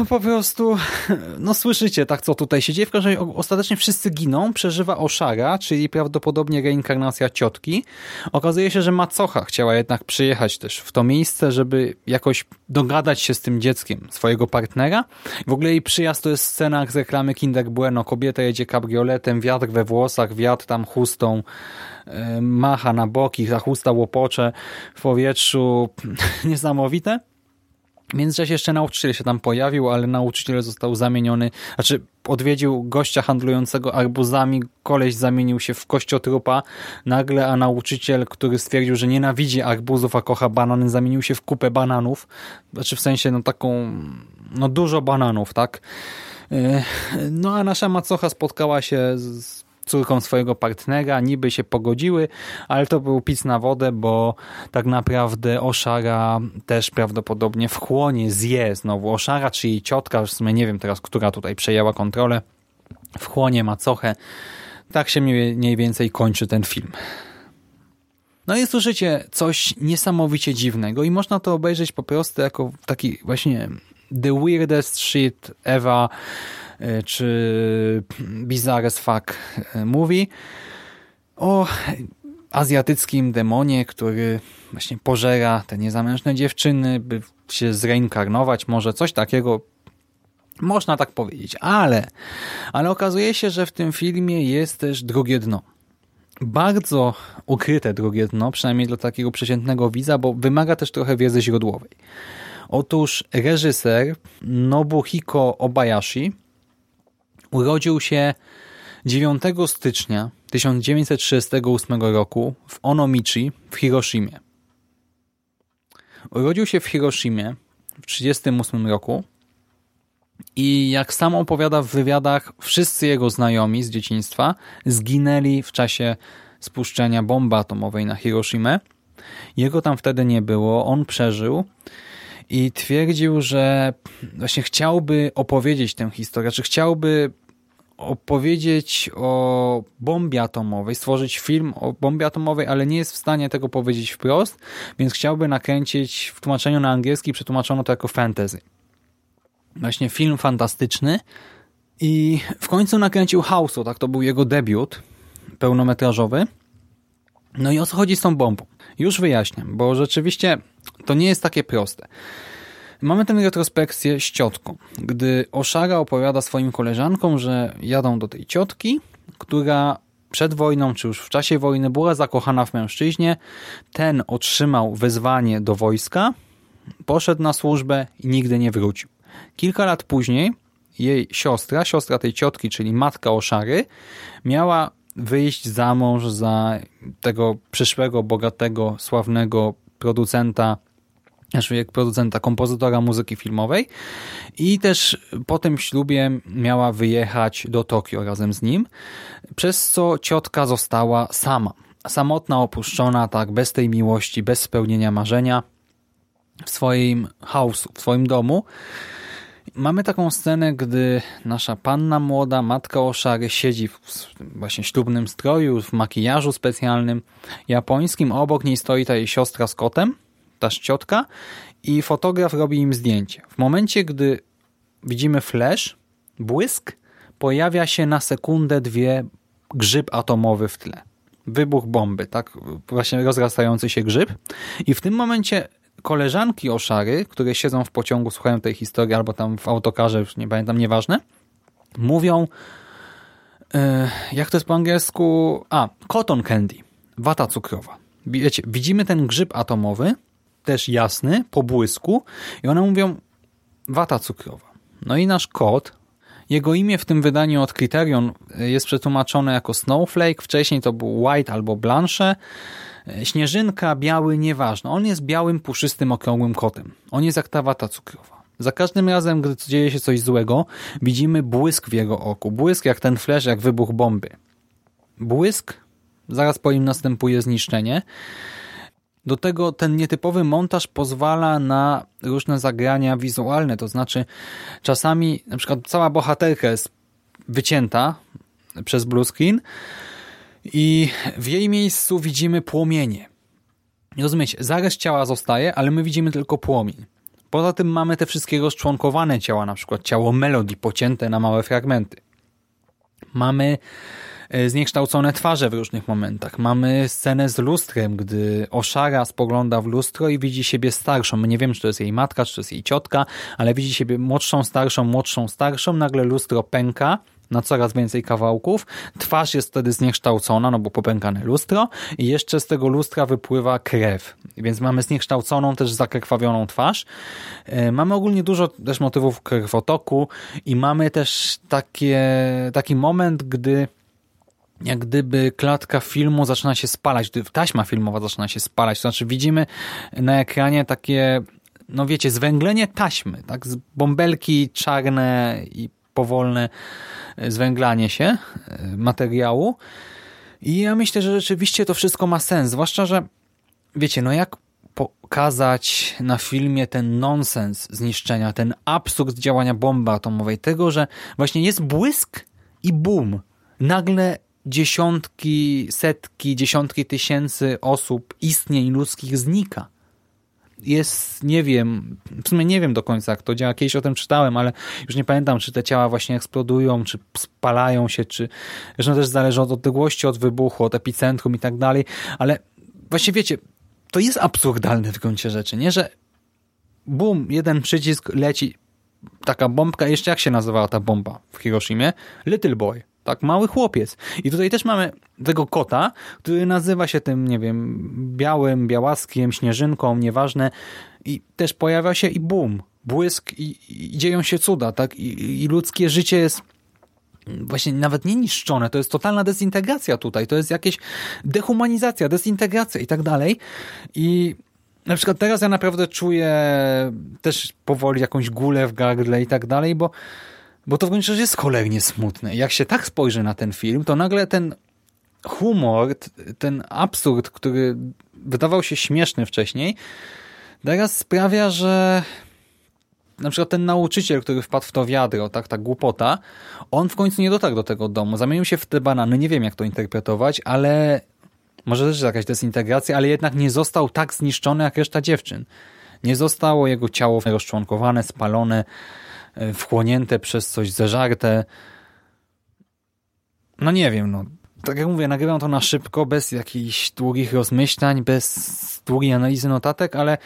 Po prostu, no słyszycie tak, co tutaj się dzieje. W każdym razie ostatecznie wszyscy giną, przeżywa Oszara, czyli prawdopodobnie reinkarnacja ciotki. Okazuje się, że Macocha chciała jednak przyjechać też w to miejsce, żeby jakoś dogadać się z tym dzieckiem swojego partnera. W ogóle jej przyjazd to jest scena z reklamy Kinder Bueno. Kobieta jedzie kabrioletem, wiatr we włosach, wiatr tam chustą e, macha na boki, ta chusta łopocze w powietrzu. Niesamowite. W międzyczasie jeszcze nauczyciel się tam pojawił, ale nauczyciel został zamieniony, znaczy odwiedził gościa handlującego arbuzami, koleś zamienił się w kościotrupa nagle, a nauczyciel, który stwierdził, że nienawidzi arbuzów, a kocha banany, zamienił się w kupę bananów, znaczy w sensie no taką, no dużo bananów, tak? E, no a nasza macocha spotkała się z córką swojego partnera, niby się pogodziły, ale to był pic na wodę, bo tak naprawdę Oszara też prawdopodobnie wchłonie, zje znowu Oszara, czy jej ciotka, w sumie nie wiem teraz, która tutaj przejęła kontrolę, wchłonie macochę. Tak się mniej więcej kończy ten film. No i słyszycie coś niesamowicie dziwnego i można to obejrzeć po prostu jako taki właśnie the weirdest shit ever czy Bizarre as Fuck e, Movie o azjatyckim demonie, który właśnie pożera te niezamężne dziewczyny, by się zreinkarnować, może coś takiego można tak powiedzieć, ale, ale okazuje się, że w tym filmie jest też drugie dno. Bardzo ukryte drugie dno, przynajmniej dla takiego przeciętnego widza, bo wymaga też trochę wiedzy źródłowej. Otóż reżyser Nobuhiko Obayashi Urodził się 9 stycznia 1938 roku w Onomichi w Hiroshimie. Urodził się w Hiroshimie w 1938 roku i jak sam opowiada w wywiadach, wszyscy jego znajomi z dzieciństwa zginęli w czasie spuszczenia bomby atomowej na Hiroshimę. Jego tam wtedy nie było, on przeżył i twierdził, że właśnie chciałby opowiedzieć tę historię, czy chciałby opowiedzieć o bombie atomowej, stworzyć film o bombie atomowej, ale nie jest w stanie tego powiedzieć wprost, więc chciałby nakręcić w tłumaczeniu na angielski, przetłumaczono to jako fantasy. Właśnie film fantastyczny i w końcu nakręcił House'u, tak to był jego debiut pełnometrażowy. No i o co chodzi z tą bombą? Już wyjaśniam, bo rzeczywiście to nie jest takie proste. Mamy tę retrospekcję z ciotką, gdy Oszara opowiada swoim koleżankom, że jadą do tej ciotki, która przed wojną, czy już w czasie wojny była zakochana w mężczyźnie. Ten otrzymał wezwanie do wojska, poszedł na służbę i nigdy nie wrócił. Kilka lat później jej siostra, siostra tej ciotki, czyli matka Oszary, miała wyjść za mąż za tego przyszłego, bogatego, sławnego producenta znaczy jak producenta, kompozytora muzyki filmowej i też po tym ślubie miała wyjechać do Tokio razem z nim, przez co ciotka została sama. Samotna, opuszczona, tak, bez tej miłości, bez spełnienia marzenia w swoim house'u, w swoim domu. Mamy taką scenę, gdy nasza panna młoda, matka Oszary siedzi w właśnie ślubnym stroju, w makijażu specjalnym japońskim. Obok niej stoi ta jej siostra z kotem, ta ciotka i fotograf robi im zdjęcie. W momencie, gdy widzimy flash, błysk, pojawia się na sekundę, dwie grzyb atomowy w tle. Wybuch bomby, tak? Właśnie rozrastający się grzyb. I w tym momencie koleżanki Oszary, które siedzą w pociągu, słuchają tej historii, albo tam w autokarze, już nie pamiętam, nieważne, mówią, e, jak to jest po angielsku? A, cotton candy, wata cukrowa. Wiecie, widzimy ten grzyb atomowy, też jasny, po błysku i one mówią wata cukrowa. No i nasz kot, jego imię w tym wydaniu od Criterion jest przetłumaczone jako Snowflake, wcześniej to był White albo Blanche, Śnieżynka, biały, nieważne. On jest białym, puszystym, okrągłym kotem. On jest jak ta wata cukrowa. Za każdym razem, gdy dzieje się coś złego, widzimy błysk w jego oku. Błysk jak ten flash, jak wybuch bomby. Błysk, zaraz po nim następuje zniszczenie. Do tego ten nietypowy montaż pozwala na różne zagrania wizualne, to znaczy czasami na przykład cała bohaterka jest wycięta przez blue screen i w jej miejscu widzimy płomienie. Rozumiecie, zarys ciała zostaje, ale my widzimy tylko płomień. Poza tym mamy te wszystkie rozczłonkowane ciała, na przykład ciało Melody pocięte na małe fragmenty. Mamy e, zniekształcone twarze w różnych momentach. Mamy scenę z lustrem, gdy Oszara spogląda w lustro i widzi siebie starszą. Nie wiemy, czy to jest jej matka, czy to jest jej ciotka, ale widzi siebie młodszą, starszą, młodszą, starszą. Nagle lustro pęka na coraz więcej kawałków. Twarz jest wtedy zniekształcona, no bo popękane lustro i jeszcze z tego lustra wypływa krew. Więc mamy zniekształconą, też zakrwawioną twarz. E, mamy ogólnie dużo też motywów krwotoku i mamy też takie, taki moment, gdy jak gdyby klatka filmu zaczyna się spalać, gdy taśma filmowa zaczyna się spalać. To znaczy widzimy na ekranie takie, no wiecie, zwęglenie taśmy, tak? Z bąbelki czarne i powolne zwęglanie się e, materiału. I ja myślę, że rzeczywiście to wszystko ma sens, zwłaszcza, że wiecie, no jak pokazać na filmie ten nonsens zniszczenia, ten absurd działania bomby atomowej, tego, że właśnie jest błysk i bum. Nagle dziesiątki, setki, dziesiątki tysięcy osób, istnień ludzkich znika jest, nie wiem, w sumie nie wiem do końca jak to działa, kiedyś o tym czytałem, ale już nie pamiętam, czy te ciała właśnie eksplodują, czy spalają się, czy zresztą też zależy od odległości od wybuchu, od epicentrum i tak dalej, ale właśnie wiecie, to jest absurdalne w gruncie rzeczy, nie, że bum, jeden przycisk leci, taka bombka, jeszcze jak się nazywała ta bomba w Hiroshimie? Little Boy tak, mały chłopiec. I tutaj też mamy tego kota, który nazywa się tym, nie wiem, białym, białaskiem, śnieżynką, nieważne. I też pojawia się i bum, błysk i, i dzieją się cuda, tak? I, I ludzkie życie jest właśnie nawet nie niszczone, to jest totalna dezintegracja tutaj, to jest jakieś dehumanizacja, dezintegracja i tak dalej. I na przykład teraz ja naprawdę czuję też powoli jakąś gulę w gardle i tak dalej, bo bo to w rzeczy jest cholernie smutne. Jak się tak spojrzy na ten film, to nagle ten humor, ten absurd, który wydawał się śmieszny wcześniej, teraz sprawia, że na przykład ten nauczyciel, który wpadł w to wiadro, tak, ta głupota, on w końcu nie dotarł do tego domu, zamienił się w te banany, nie wiem jak to interpretować, ale może też jakaś dezintegracja, ale jednak nie został tak zniszczony jak reszta dziewczyn. Nie zostało jego ciało rozczłonkowane, spalone, wchłonięte przez coś, zeżarte. No nie wiem, no. Tak jak mówię, nagrywam to na szybko, bez jakichś długich rozmyślań, bez długiej analizy notatek, ale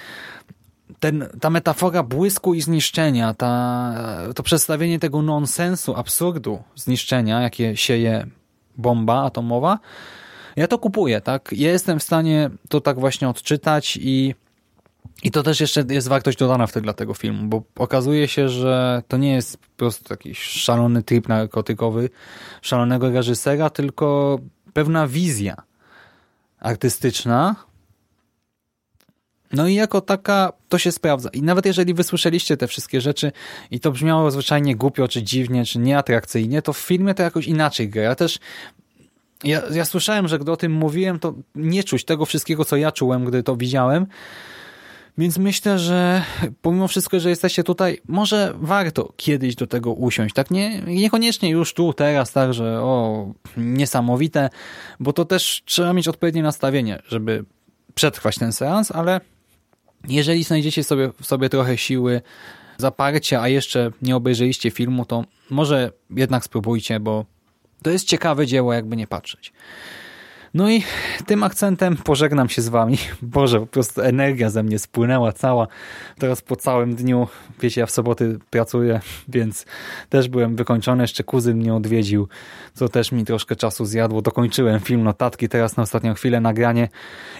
ten, ta metafora błysku i zniszczenia, ta, to przedstawienie tego nonsensu, absurdu zniszczenia, jakie sieje bomba atomowa, ja to kupuję, tak? Ja jestem w stanie to tak właśnie odczytać i i to też jeszcze jest wartość dodana wtedy dla tego filmu, bo okazuje się, że to nie jest po prostu jakiś szalony trip narkotykowy szalonego reżysera, tylko pewna wizja artystyczna. No i jako taka to się sprawdza. I nawet jeżeli wysłyszeliście te wszystkie rzeczy i to brzmiało zwyczajnie głupio, czy dziwnie, czy nieatrakcyjnie, to w filmie to jakoś inaczej gra. Ja też ja, ja słyszałem, że gdy o tym mówiłem, to nie czuć tego wszystkiego, co ja czułem, gdy to widziałem, Więc myślę, że pomimo wszystko, że jesteście tutaj, może warto kiedyś do tego usiąść. Tak nie, niekoniecznie już tu, teraz, tak, że o, niesamowite, bo to też trzeba mieć odpowiednie nastawienie, żeby przetrwać ten seans, ale jeżeli znajdziecie sobie, sobie trochę siły, zaparcia, a jeszcze nie obejrzeliście filmu, to może jednak spróbujcie, bo to jest ciekawe dzieło, jakby nie patrzeć. No i tym akcentem pożegnam się z wami. Boże, po prostu energia ze mnie spłynęła cała. Teraz po całym dniu, wiecie, ja w soboty pracuję, więc też byłem wykończony. Jeszcze kuzyn mnie odwiedził, co też mi troszkę czasu zjadło. Dokończyłem film, notatki, teraz na ostatnią chwilę nagranie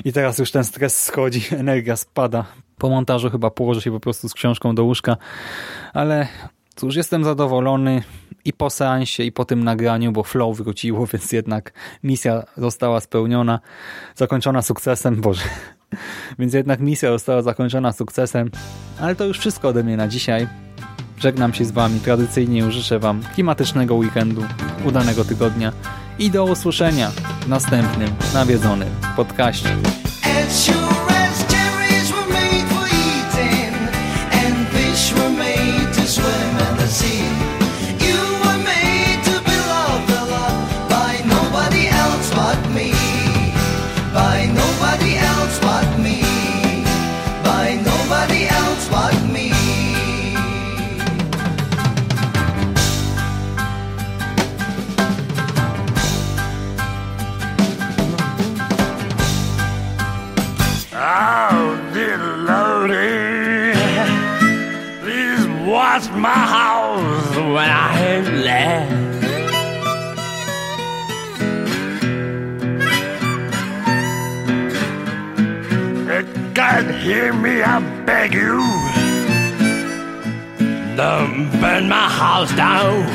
i teraz już ten stres schodzi, energia spada. Po montażu chyba położę się po prostu z książką do łóżka, ale cóż, jestem zadowolony i po seansie, i po tym nagraniu, bo flow wróciło, więc jednak misja została spełniona, zakończona sukcesem, Boże. Więc jednak misja została zakończona sukcesem, ale to już wszystko ode mnie na dzisiaj. Żegnam się z Wami, tradycyjnie życzę Wam klimatycznego weekendu, udanego tygodnia i do usłyszenia w następnym nawiedzonym podcaście. Watch my house when I have left. Can't hear me, I beg you. Don't burn my house down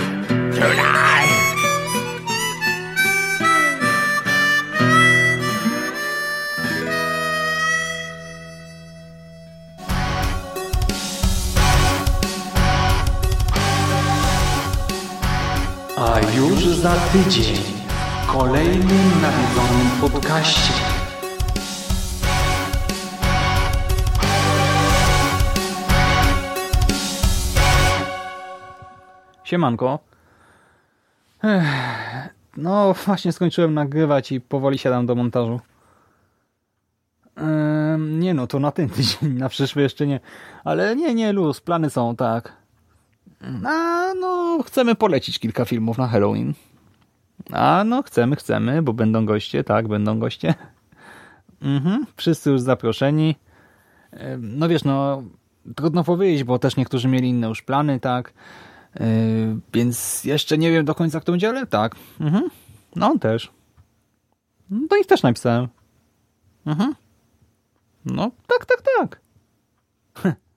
tonight. Już za tydzień w kolejnym nawiedzonym podcaście. Siemanko. Ech, no, właśnie skończyłem nagrywać i powoli siadam do montażu. Nie no, to na ten tydzień, na przyszły jeszcze nie. Ale nie, nie, luz, plany są, tak. A no, chcemy polecić kilka filmów na Halloween. A no, chcemy, chcemy, bo będą goście, tak, będą goście. Mhm, wszyscy już zaproszeni. No wiesz, no, trudno powiedzieć, bo też niektórzy mieli inne już plany, tak. Yy, więc jeszcze nie wiem do końca, kto będzie, ale tak. Mhm. No on też. No to ich też napisałem. Mhm. No tak, tak, tak.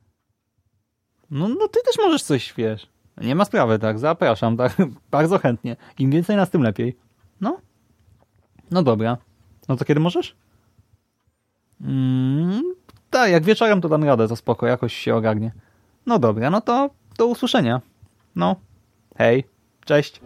No, no ty też możesz coś, wiesz. Nie ma sprawy, tak, zapraszam, tak, bardzo chętnie. Im więcej nas, tym lepiej. No. No dobra. No to kiedy możesz? Mm, tak, jak wieczorem to dam radę, to spoko, jakoś się ogarnie. No dobra, no to do usłyszenia. No, hej, cześć.